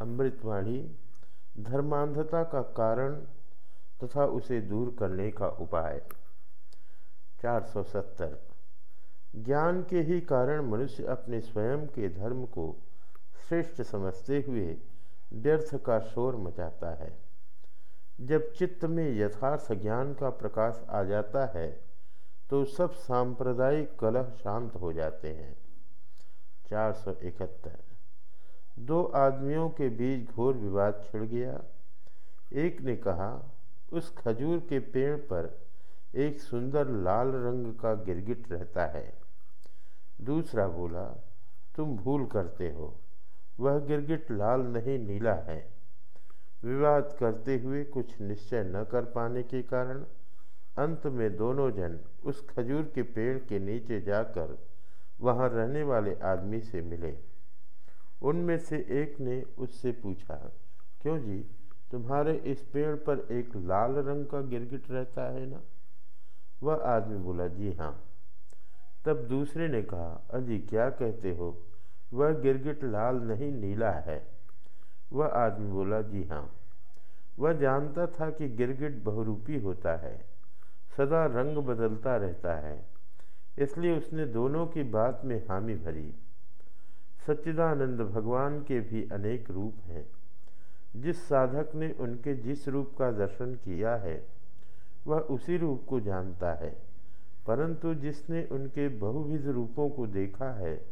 अमृतवाणी धर्मांधता का कारण तथा उसे दूर करने का उपाय। 470 ज्ञान के ही कारण मनुष्य अपने स्वयं के धर्म को श्रेष्ठ समझते हुए व्यर्थ का शोर मचाता है। जब चित्त में यथार्थ ज्ञान का प्रकाश आ जाता है तो सब सांप्रदायिक कलह शांत हो जाते हैं। चार सौ इकहत्तर। दो आदमियों के बीच घोर विवाद छिड़ गया। एक ने कहा, उस खजूर के पेड़ पर एक सुंदर लाल रंग का गिरगिट रहता है। दूसरा बोला, तुम भूल करते हो, वह गिरगिट लाल नहीं, नीला है। विवाद करते हुए कुछ निश्चय न कर पाने के कारण अंत में दोनों जन उस खजूर के पेड़ के नीचे जाकर वहाँ रहने वाले आदमी से मिले। उनमें से एक ने उससे पूछा, क्यों जी? तुम्हारे इस पेड़ पर एक लाल रंग का गिरगिट रहता है ना? वह आदमी बोला, जी हाँ। तब दूसरे ने कहा अजी क्या कहते हो? वह गिरगिट लाल नहीं, नीला है। वह आदमी बोला, जी हाँ। वह जानता था कि गिरगिट बहुरूपी होता है, सदा रंग बदलता रहता है, इसलिए उसने दोनों की बात में हामी भरी। सच्चिदानंद भगवान के भी अनेक रूप हैं। जिस साधक ने उनके जिस रूप का दर्शन किया है, वह उसी रूप को जानता है। परंतु जिसने उनके बहुविध रूपों को देखा है,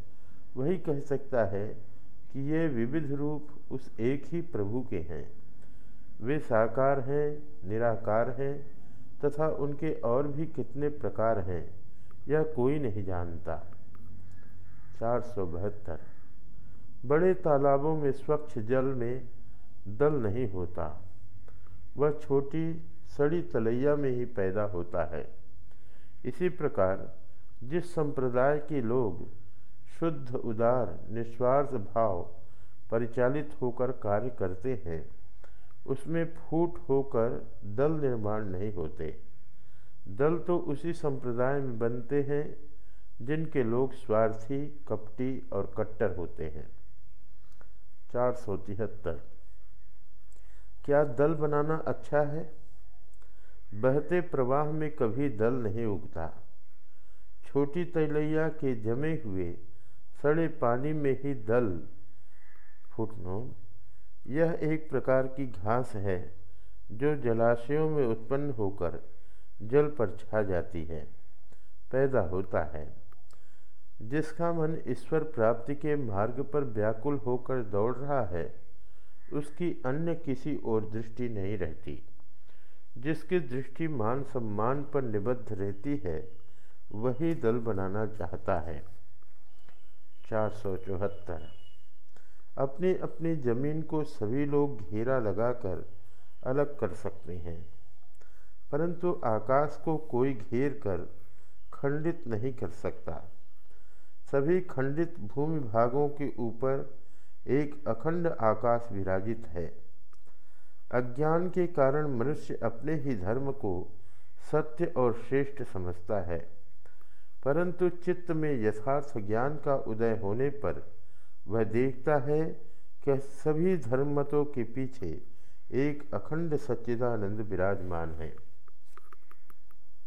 वही कह सकता है कि ये विविध रूप उस एक ही प्रभु के हैं। वे साकार हैं, निराकार हैं, तथा उनके और भी कितने प्रकार हैं, यह कोई नहीं जानता। चार सौ बहत्तर बड़े तालाबों में स्वच्छ जल में दल नहीं होता। वह छोटी सड़ी तलैया में ही पैदा होता है। इसी प्रकार जिस संप्रदाय के लोग शुद्ध, उदार, निस्वार्थ भाव परिचालित होकर कार्य करते हैं, उसमें फूट होकर दल निर्माण नहीं होते। दल तो उसी संप्रदाय में बनते हैं जिनके लोग स्वार्थी, कपटी और कट्टर होते हैं। चार सौ तिहत्तर। क्या दल बनाना अच्छा है? बहते प्रवाह में कभी दल नहीं उगता। छोटी तैलैया के जमे हुए, सड़े पानी में ही दल। फुटनो यह एक प्रकार की घास है, जो जलाशयों में उत्पन्न होकर जल पर छा जाती है, पैदा होता है। जिसका मन ईश्वर प्राप्ति के मार्ग पर व्याकुल होकर दौड़ रहा है, उसकी अन्य किसी और दृष्टि नहीं रहती। जिसकी दृष्टि मान सम्मान पर निबद्ध रहती है, वही दल बनाना चाहता है। चार सौ चौहत्तर। अपनी अपनी ज़मीन को सभी लोग घेरा लगाकर अलग कर सकते हैं, परंतु आकाश को कोई घेर कर खंडित नहीं कर सकता। सभी खंडित भूमि भागों के ऊपर एक अखंड आकाश विराजित है। अज्ञान के कारण मनुष्य अपने ही धर्म को सत्य और श्रेष्ठ समझता है, परंतु चित्त में यथार्थ ज्ञान का उदय होने पर वह देखता है कि सभी धर्मतों के पीछे एक अखंड सच्चिदानंद विराजमान है।